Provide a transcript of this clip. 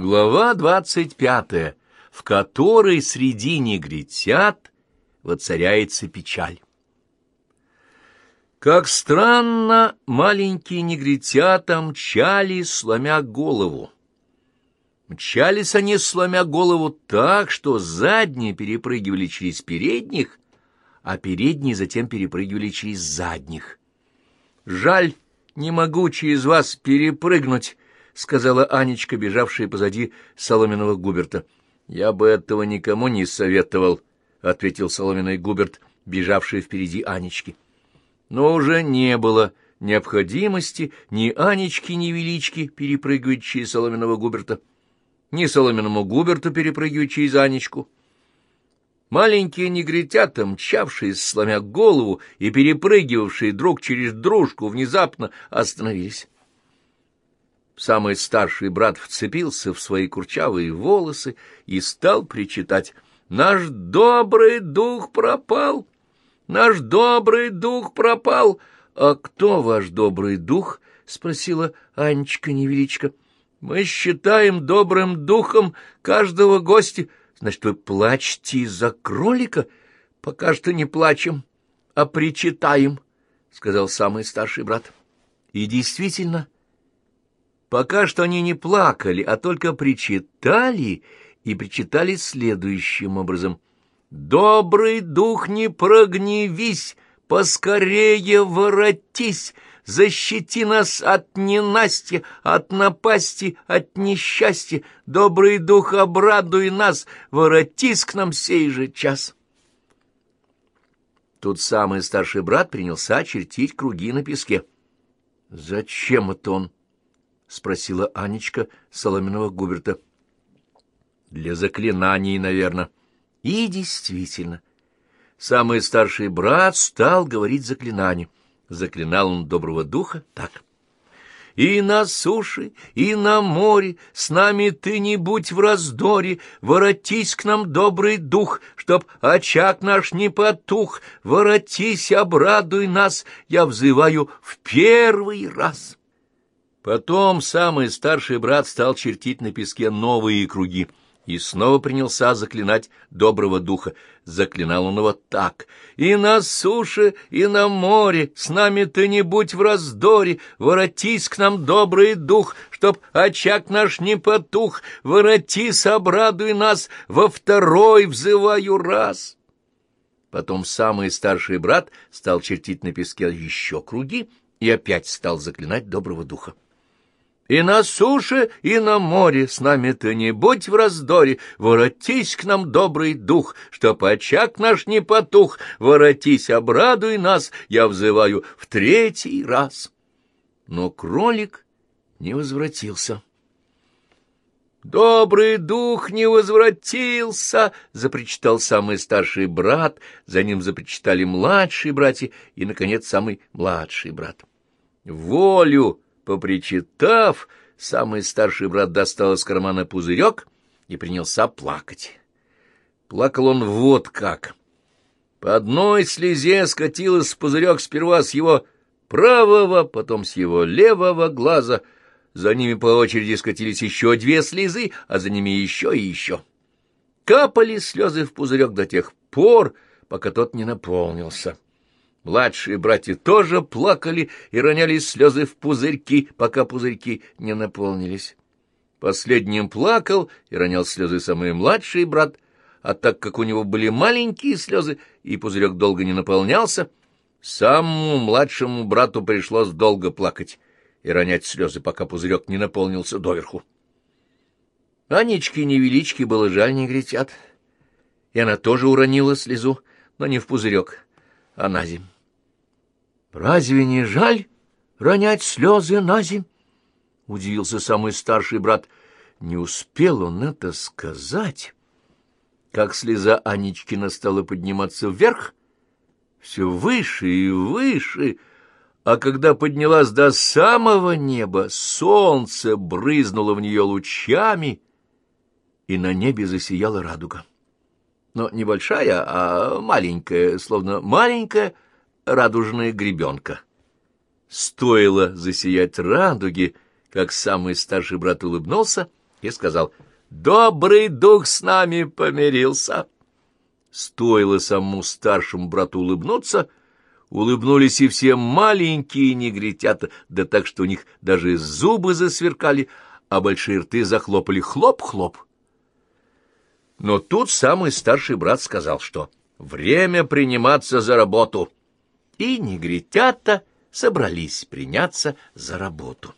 Глава двадцать пятая, в которой среди негритят воцаряется печаль. Как странно маленькие негритята мчали, сломя голову. Мчались они, сломя голову, так, что задние перепрыгивали через передних, а передние затем перепрыгивали через задних. «Жаль, не могу через вас перепрыгнуть», — сказала Анечка, бежавшая позади соломенного Губерта. «Я бы этого никому не советовал», — ответил соломенный Губерт, бежавший впереди Анечки. Но уже не было необходимости ни Анечки, ни Велички перепрыгивать через соломенного Губерта ни соломенному Губерту перепрыгивать через Анечку. Маленькие негритята, мчавшие, сломя голову и перепрыгивавшие друг через дружку, внезапно остановились. Самый старший брат вцепился в свои курчавые волосы и стал причитать «Наш добрый дух пропал! Наш добрый дух пропал!» «А кто ваш добрый дух?» — спросила Анечка-невеличка. Мы считаем добрым духом каждого гостя. Значит, вы плачете из-за кролика? Пока что не плачем, а причитаем, — сказал самый старший брат. И действительно, пока что они не плакали, а только причитали, и причитали следующим образом. «Добрый дух, не прогневись, поскорее воротись!» Защити нас от ненастья, от напасти, от несчастья. Добрый дух, обрадуй нас, воротись к нам сей же час. Тут самый старший брат принялся чертить круги на песке. — Зачем это он? — спросила Анечка Соломенного Губерта. — Для заклинаний, наверное. И действительно, самый старший брат стал говорить заклинание. Заклинал он доброго духа так. И на суше, и на море, с нами ты не будь в раздоре, воротись к нам, добрый дух, чтоб очаг наш не потух, воротись, обрадуй нас, я взываю в первый раз. Потом самый старший брат стал чертить на песке новые круги — и снова принялся заклинать доброго духа. Заклинал он его так. «И на суше, и на море, с нами ты не будь в раздоре, воротись к нам, добрый дух, чтоб очаг наш не потух, воротись, обрадуй нас, во второй взываю раз». Потом самый старший брат стал чертить на песке еще круги и опять стал заклинать доброго духа. И на суше, и на море с нами ты не будь в раздоре, Воротись к нам, добрый дух, чтоб очаг наш не потух, Воротись, обрадуй нас, я взываю в третий раз. Но кролик не возвратился. «Добрый дух не возвратился!» — запричитал самый старший брат, за ним запричитали младшие братья и, наконец, самый младший брат. «Волю!» Попричитав, самый старший брат достал из кармана пузырек и принялся плакать. Плакал он вот как. По одной слезе скатилась пузырек сперва с его правого, потом с его левого глаза. За ними по очереди скатились еще две слезы, а за ними еще и еще. Капали слезы в пузырек до тех пор, пока тот не наполнился. Младшие братья тоже плакали и роняли слезы в пузырьки, пока пузырьки не наполнились. Последним плакал и ронял слезы самый младший брат, а так как у него были маленькие слезы и пузырек долго не наполнялся, самому младшему брату пришлось долго плакать и ронять слезы, пока пузырек не наполнился доверху. Анечке невеличке было жаль негритят, и она тоже уронила слезу, но не в пузырек, а на землю. Разве не жаль ронять слезы на земь? Удивился самый старший брат. Не успел он это сказать, как слеза Анечкина стала подниматься вверх, все выше и выше, а когда поднялась до самого неба, солнце брызнуло в нее лучами, и на небе засияла радуга. Но небольшая, а маленькая, словно маленькая, радужная гребенка. Стоило засиять радуги, как самый старший брат улыбнулся и сказал, «Добрый дух с нами помирился». Стоило самому старшему брату улыбнуться, улыбнулись и все маленькие негритята, да так, что у них даже зубы засверкали, а большие рты захлопали хлоп-хлоп. Но тут самый старший брат сказал, что время приниматься за работу, и негритята собрались приняться за работу.